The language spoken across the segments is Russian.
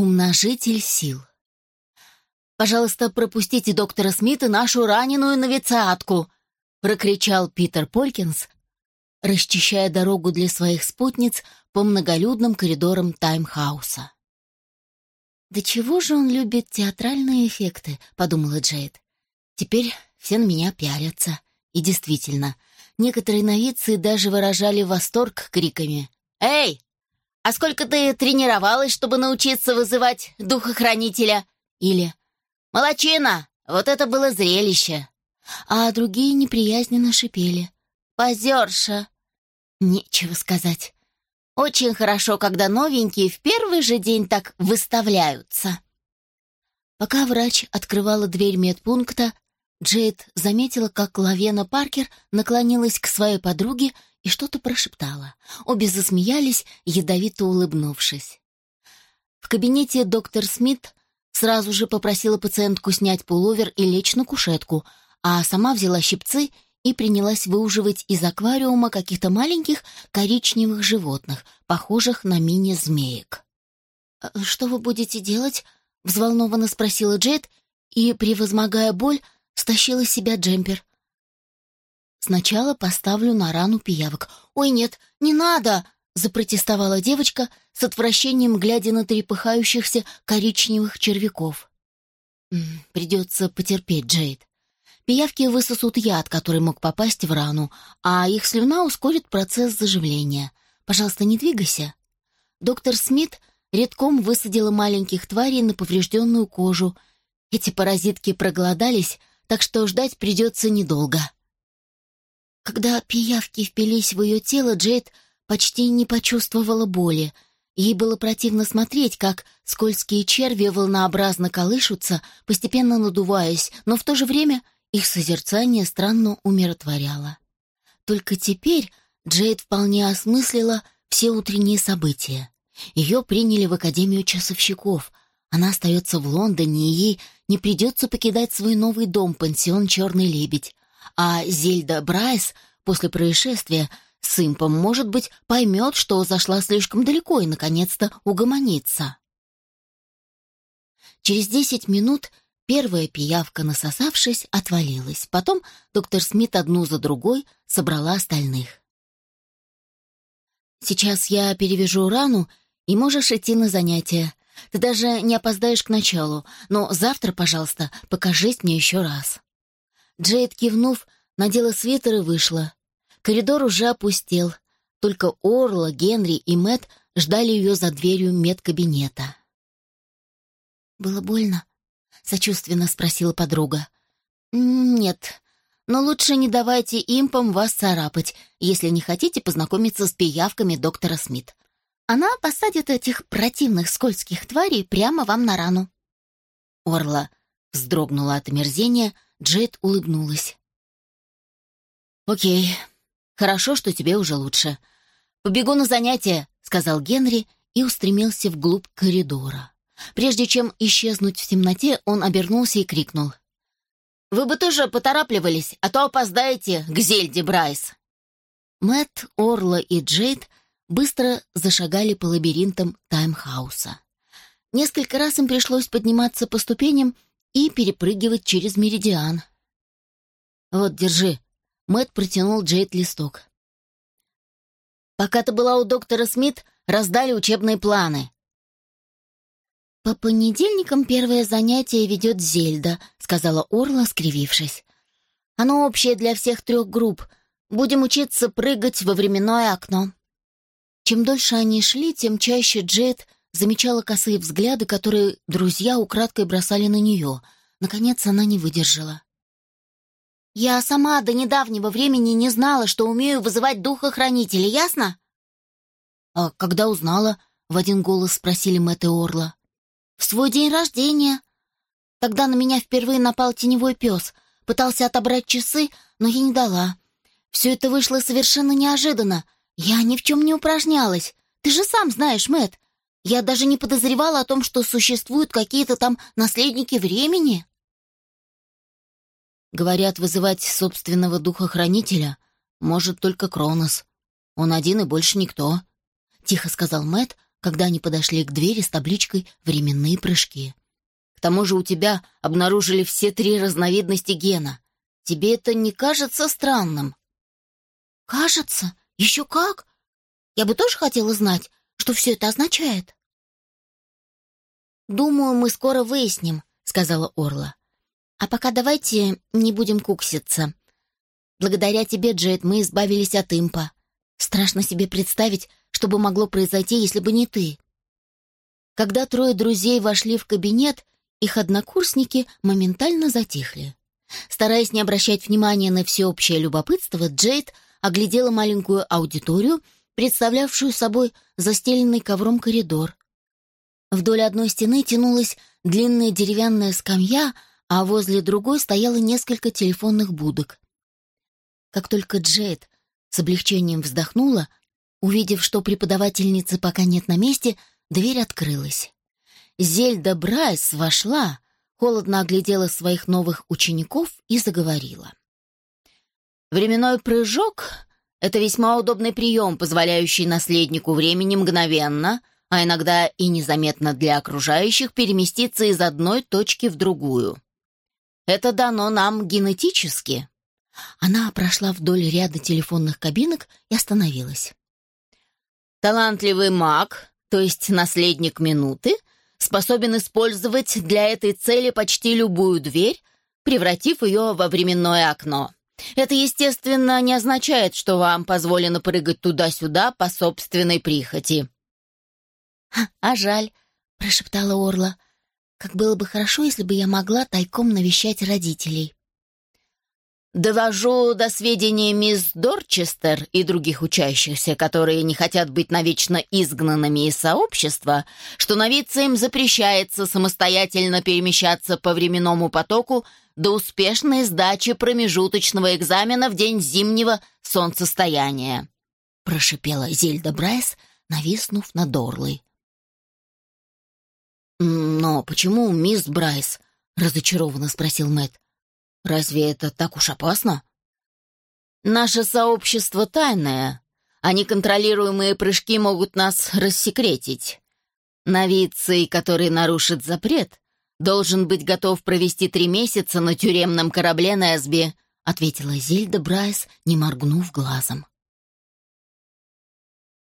Умножитель сил. «Пожалуйста, пропустите доктора Смита нашу раненую новицатку!» — прокричал Питер Полькинс, расчищая дорогу для своих спутниц по многолюдным коридорам таймхауса. «Да чего же он любит театральные эффекты?» — подумала Джейд. «Теперь все на меня пялятся». И действительно, некоторые новицы даже выражали восторг криками. «Эй, а сколько ты тренировалась, чтобы научиться вызывать духохранителя?» Или «Молодчина! Вот это было зрелище!» А другие неприязненно шипели. «Позерша!» Нечего сказать. Очень хорошо, когда новенькие в первый же день так выставляются. Пока врач открывала дверь медпункта, Джейд заметила, как Лавена Паркер наклонилась к своей подруге и что-то прошептала. Обе засмеялись, ядовито улыбнувшись. В кабинете доктор Смит сразу же попросила пациентку снять пуловер и лечь на кушетку, а сама взяла щипцы и принялась выуживать из аквариума каких-то маленьких коричневых животных, похожих на мини-змеек. «Э, «Что вы будете делать?» — взволнованно спросила Джейд и, превозмогая боль, стащила с себя джемпер. «Сначала поставлю на рану пиявок». «Ой, нет, не надо!» — запротестовала девочка с отвращением, глядя на трепыхающихся коричневых червяков. «Придется потерпеть, Джейд. Пиявки высосут яд, который мог попасть в рану, а их слюна ускорит процесс заживления. Пожалуйста, не двигайся». Доктор Смит редком высадила маленьких тварей на поврежденную кожу. Эти паразитки проголодались, так что ждать придется недолго. Когда пиявки впились в ее тело, Джейд почти не почувствовала боли. Ей было противно смотреть, как скользкие черви волнообразно колышутся, постепенно надуваясь, но в то же время их созерцание странно умиротворяло. Только теперь Джейд вполне осмыслила все утренние события. Ее приняли в Академию часовщиков. Она остается в Лондоне, и ей не придется покидать свой новый дом, пансион «Черный лебедь». А Зельда Брайс после происшествия с импом, может быть, поймет, что зашла слишком далеко и, наконец-то, угомонится. Через десять минут Первая пиявка, насосавшись, отвалилась. Потом доктор Смит одну за другой собрала остальных. «Сейчас я перевяжу рану, и можешь идти на занятия. Ты даже не опоздаешь к началу, но завтра, пожалуйста, покажись мне еще раз». Джейд, кивнув, надела свитер и вышла. Коридор уже опустел. Только Орла, Генри и Мэт ждали ее за дверью медкабинета. «Было больно?» — сочувственно спросила подруга. «Нет, но лучше не давайте импам вас царапать, если не хотите познакомиться с пиявками доктора Смит. Она посадит этих противных скользких тварей прямо вам на рану». Орла вздрогнула от омерзения, Джейд улыбнулась. «Окей, хорошо, что тебе уже лучше. Побегу на занятия», — сказал Генри и устремился вглубь коридора. Прежде чем исчезнуть в темноте, он обернулся и крикнул. «Вы бы тоже поторапливались, а то опоздаете к Зельде Брайс!» Мэтт, Орла и Джейд быстро зашагали по лабиринтам таймхауса. Несколько раз им пришлось подниматься по ступеням и перепрыгивать через меридиан. «Вот, держи». Мэтт протянул Джейд листок. «Пока ты была у доктора Смит, раздали учебные планы. «По понедельникам первое занятие ведет Зельда», — сказала Орла, скривившись. «Оно общее для всех трех групп. Будем учиться прыгать во временное окно». Чем дольше они шли, тем чаще Джет замечала косые взгляды, которые друзья украдкой бросали на нее. Наконец она не выдержала. «Я сама до недавнего времени не знала, что умею вызывать духохранителя, ясно?» «А когда узнала?» — в один голос спросили Мэтт и Орла. В свой день рождения. Тогда на меня впервые напал теневой пес. Пытался отобрать часы, но я не дала. Все это вышло совершенно неожиданно. Я ни в чем не упражнялась. Ты же сам знаешь, Мэт. Я даже не подозревала о том, что существуют какие-то там наследники времени. Говорят, вызывать собственного духа-хранителя может только Кронос. Он один и больше никто. Тихо сказал Мэт, когда они подошли к двери с табличкой «Временные прыжки». «К тому же у тебя обнаружили все три разновидности гена. Тебе это не кажется странным?» «Кажется? Еще как? Я бы тоже хотела знать, что все это означает». «Думаю, мы скоро выясним», — сказала Орла. «А пока давайте не будем кукситься. Благодаря тебе, Джейд, мы избавились от импа. Страшно себе представить, что бы могло произойти, если бы не ты». Когда трое друзей вошли в кабинет, их однокурсники моментально затихли. Стараясь не обращать внимания на всеобщее любопытство, Джейд оглядела маленькую аудиторию, представлявшую собой застеленный ковром коридор. Вдоль одной стены тянулась длинная деревянная скамья, а возле другой стояло несколько телефонных будок. Как только Джейд с облегчением вздохнула, увидев, что преподавательницы пока нет на месте, дверь открылась. Зельда Брайс вошла, холодно оглядела своих новых учеников и заговорила. «Временной прыжок — это весьма удобный прием, позволяющий наследнику времени мгновенно, а иногда и незаметно для окружающих, переместиться из одной точки в другую. Это дано нам генетически». Она прошла вдоль ряда телефонных кабинок и остановилась. «Талантливый маг, то есть наследник минуты, способен использовать для этой цели почти любую дверь, превратив ее во временное окно. Это, естественно, не означает, что вам позволено прыгать туда-сюда по собственной прихоти». «А жаль», — прошептала Орла. «Как было бы хорошо, если бы я могла тайком навещать родителей». Довожу до сведения мисс Дорчестер и других учащихся, которые не хотят быть навечно изгнанными из сообщества, что новицам запрещается самостоятельно перемещаться по временному потоку до успешной сдачи промежуточного экзамена в день зимнего солнцестояния», — прошипела Зельда Брайс, нависнув над Орлой. «Но почему мисс Брайс?» — разочарованно спросил Мэтт. Разве это так уж опасно? Наше сообщество тайное, а неконтролируемые прыжки могут нас рассекретить. Новиций, который нарушит запрет, должен быть готов провести три месяца на тюремном корабле Несби, ответила Зельда Брайс, не моргнув глазом.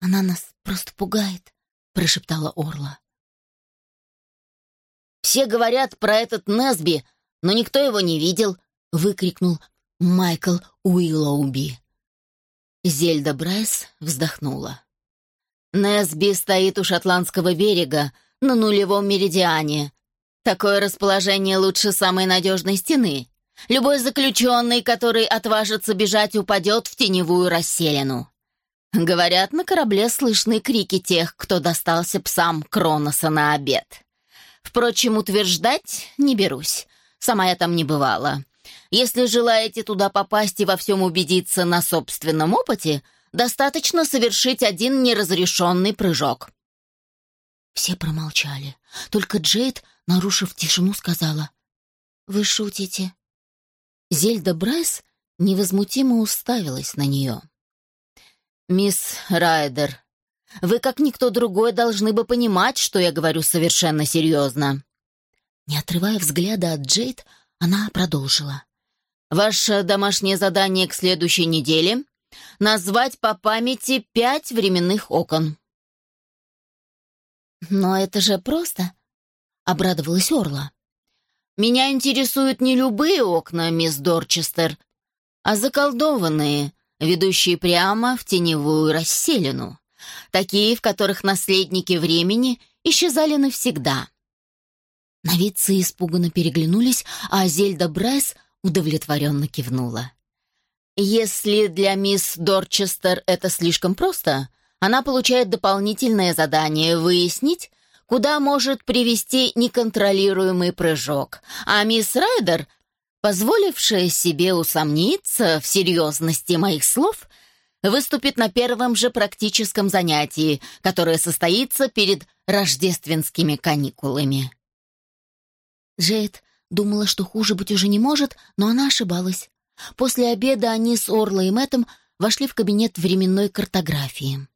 «Она нас просто пугает», — прошептала Орла. «Все говорят про этот Несби, но никто его не видел», — выкрикнул Майкл Уиллоуби. Зельда Брайс вздохнула. «Несби стоит у шотландского берега, на нулевом меридиане. Такое расположение лучше самой надежной стены. Любой заключенный, который отважится бежать, упадет в теневую расселину. Говорят, на корабле слышны крики тех, кто достался псам Кроноса на обед. Впрочем, утверждать не берусь. Сама я там не бывала. Если желаете туда попасть и во всем убедиться на собственном опыте, достаточно совершить один неразрешенный прыжок». Все промолчали. Только Джейд, нарушив тишину, сказала. «Вы шутите?» Зельда Брайс невозмутимо уставилась на нее. «Мисс Райдер, вы, как никто другой, должны бы понимать, что я говорю совершенно серьезно. Не отрывая взгляда от Джейд, она продолжила. «Ваше домашнее задание к следующей неделе — назвать по памяти пять временных окон». «Но это же просто», — обрадовалась Орла. «Меня интересуют не любые окна, мисс Дорчестер, а заколдованные, ведущие прямо в теневую расселину, такие, в которых наследники времени исчезали навсегда». Новицы испуганно переглянулись, а Зельда Брайс удовлетворенно кивнула. «Если для мисс Дорчестер это слишком просто, она получает дополнительное задание выяснить, куда может привести неконтролируемый прыжок, а мисс Райдер, позволившая себе усомниться в серьезности моих слов, выступит на первом же практическом занятии, которое состоится перед рождественскими каникулами. Джейд думала, что хуже быть уже не может, но она ошибалась. После обеда они с Орлой и Мэттом вошли в кабинет временной картографии.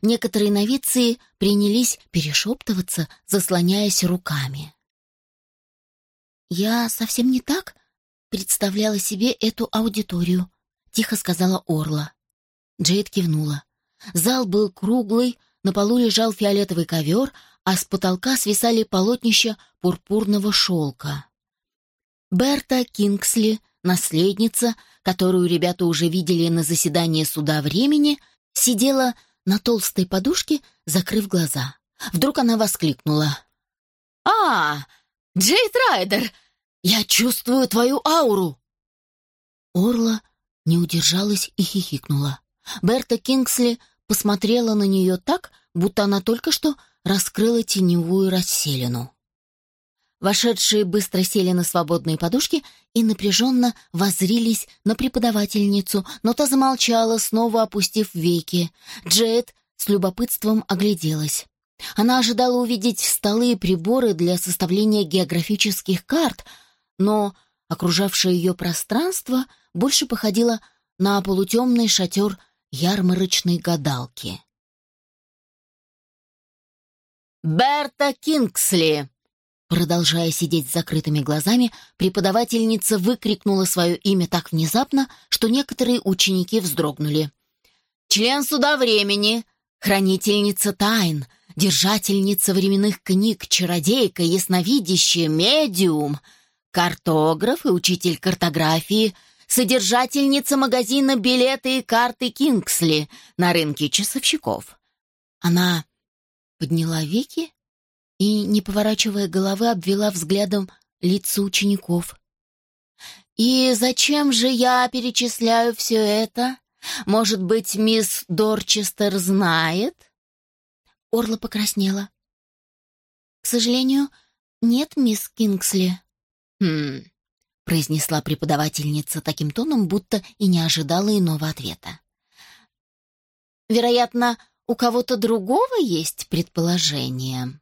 Некоторые новиции принялись перешептываться, заслоняясь руками. «Я совсем не так представляла себе эту аудиторию», — тихо сказала Орла. Джейд кивнула. Зал был круглый, на полу лежал фиолетовый ковер, а с потолка свисали полотнища пурпурного шелка. Берта Кингсли, наследница, которую ребята уже видели на заседании суда времени, сидела на толстой подушке, закрыв глаза. Вдруг она воскликнула. «А, Джейд Райдер, я чувствую твою ауру!» Орла не удержалась и хихикнула. Берта Кингсли посмотрела на нее так, будто она только что раскрыла теневую расселину. Вошедшие быстро сели на свободные подушки и напряженно воззрились на преподавательницу, но та замолчала, снова опустив веки. Джет с любопытством огляделась. Она ожидала увидеть столы и приборы для составления географических карт, но окружавшее ее пространство больше походило на полутемный шатер ярмарочной гадалки. «Берта Кингсли!» Продолжая сидеть с закрытыми глазами, преподавательница выкрикнула свое имя так внезапно, что некоторые ученики вздрогнули. «Член суда времени, хранительница тайн, держательница временных книг, чародейка, ясновидящая, медиум, картограф и учитель картографии, содержательница магазина «Билеты и карты Кингсли» на рынке часовщиков». Она подняла веки и, не поворачивая головы, обвела взглядом лица учеников. «И зачем же я перечисляю все это? Может быть, мисс Дорчестер знает?» Орла покраснела. «К сожалению, нет, мисс Кингсли». «Хм...» — произнесла преподавательница таким тоном, будто и не ожидала иного ответа. «Вероятно, у кого-то другого есть предположение?»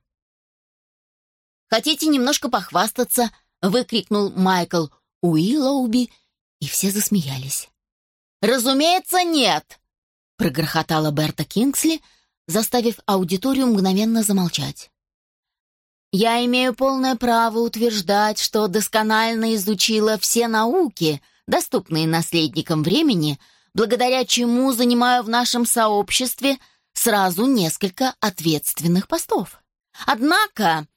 «Хотите немножко похвастаться?» — выкрикнул Майкл Уиллоуби, и все засмеялись. «Разумеется, нет!» — прогрохотала Берта Кингсли, заставив аудиторию мгновенно замолчать. «Я имею полное право утверждать, что досконально изучила все науки, доступные наследникам времени, благодаря чему занимаю в нашем сообществе сразу несколько ответственных постов. Однако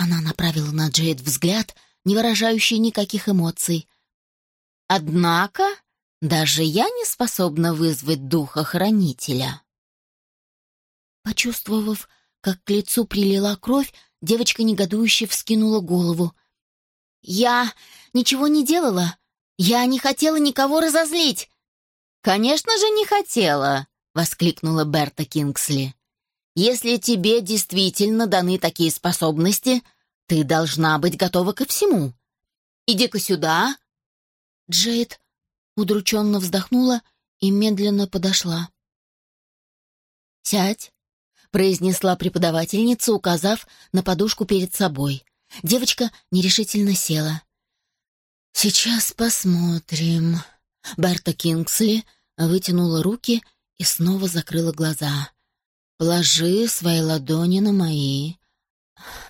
она направила на Джейд взгляд, не выражающий никаких эмоций. «Однако даже я не способна вызвать духа хранителя». Почувствовав, как к лицу прилила кровь, девочка негодующе вскинула голову. «Я ничего не делала. Я не хотела никого разозлить». «Конечно же не хотела», — воскликнула Берта Кингсли. Если тебе действительно даны такие способности, ты должна быть готова ко всему. Иди-ка сюда». Джейд удрученно вздохнула и медленно подошла. «Сядь», — произнесла преподавательница, указав на подушку перед собой. Девочка нерешительно села. «Сейчас посмотрим». Берта Кингсли вытянула руки и снова закрыла глаза. Положи свои ладони на мои.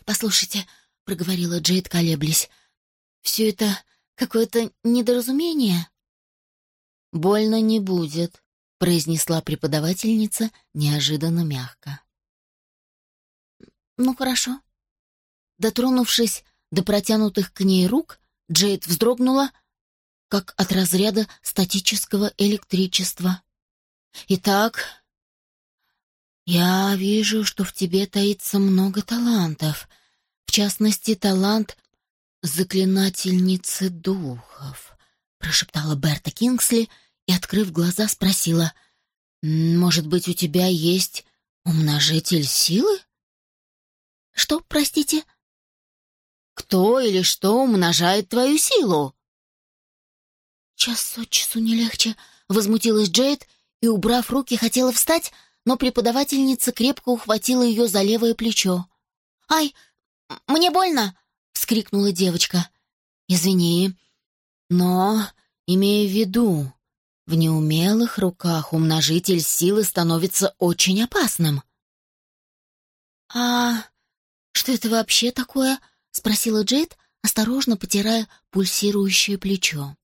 Послушайте, проговорила Джейд, колеблясь. Все это какое-то недоразумение. Больно не будет, произнесла преподавательница неожиданно мягко. Ну хорошо. Дотронувшись до протянутых к ней рук, Джейд вздрогнула, как от разряда статического электричества. Итак, «Я вижу, что в тебе таится много талантов, в частности, талант заклинательницы духов», прошептала Берта Кингсли и, открыв глаза, спросила, «Может быть, у тебя есть умножитель силы?» «Что, простите?» «Кто или что умножает твою силу?» «Час от часу не легче», — возмутилась Джейд и, убрав руки, хотела встать, но преподавательница крепко ухватила ее за левое плечо. «Ай, мне больно!» — вскрикнула девочка. «Извини, но, имея в виду, В неумелых руках умножитель силы становится очень опасным. «А что это вообще такое?» — спросила Джейд, осторожно потирая пульсирующее плечо.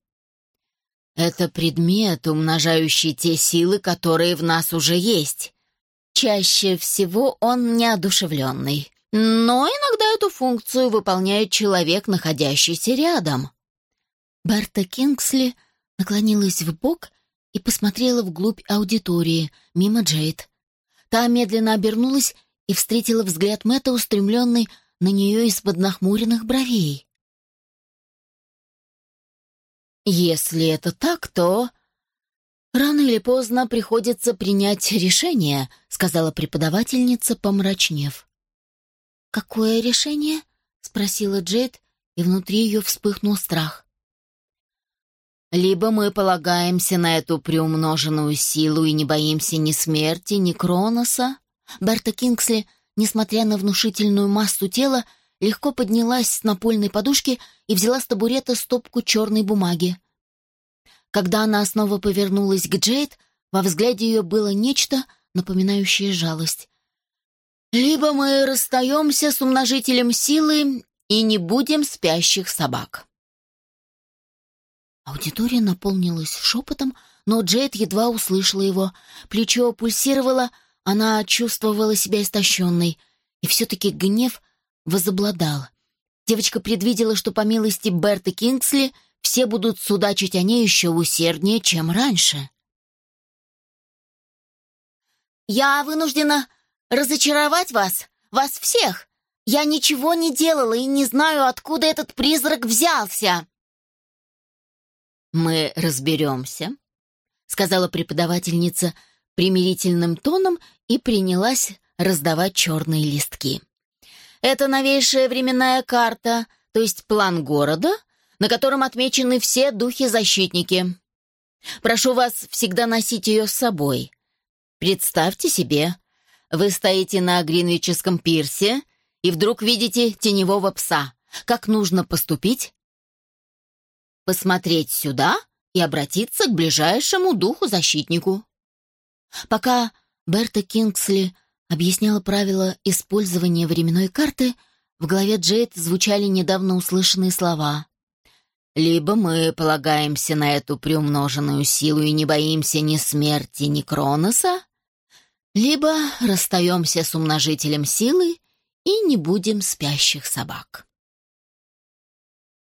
«Это предмет, умножающий те силы, которые в нас уже есть. Чаще всего он неодушевленный, но иногда эту функцию выполняет человек, находящийся рядом». Берта Кингсли наклонилась в бок и посмотрела вглубь аудитории, мимо Джейд. Та медленно обернулась и встретила взгляд Мэтта, устремленный на нее из-под нахмуренных бровей. «Если это так, то...» «Рано или поздно приходится принять решение», — сказала преподавательница, помрачнев. «Какое решение?» — спросила Джейд, и внутри ее вспыхнул страх. Либо мы полагаемся на эту приумноженную силу и не боимся ни смерти, ни Кроноса. Берта Кингсли, несмотря на внушительную массу тела, легко поднялась с напольной подушки и взяла с табурета стопку черной бумаги. Когда она снова повернулась к Джейд, во взгляде ее было нечто, напоминающее жалость. «Либо мы расстаемся с умножителем силы и не будем спящих собак». Аудитория наполнилась шепотом, но Джейд едва услышала его. Плечо пульсировало, она чувствовала себя истощенной. И все-таки гнев возобладал. Девочка предвидела, что по милости Берты Кингсли все будут судачить о ней еще усерднее, чем раньше. «Я вынуждена разочаровать вас, вас всех. Я ничего не делала и не знаю, откуда этот призрак взялся», «Мы разберемся», — сказала преподавательница примирительным тоном и принялась раздавать черные листки. «Это новейшая временная карта, то есть план города, на котором отмечены все духи-защитники. Прошу вас всегда носить ее с собой. Представьте себе, вы стоите на Гринвичском пирсе и вдруг видите теневого пса. Как нужно поступить, посмотреть сюда и обратиться к ближайшему духу-защитнику. Пока Берта Кингсли объясняла правила использования временной карты, в голове Джейд звучали недавно услышанные слова. «Либо мы полагаемся на эту приумноженную силу и не боимся ни смерти, ни Кроноса, либо расстаемся с умножителем силы и не будем спящих собак».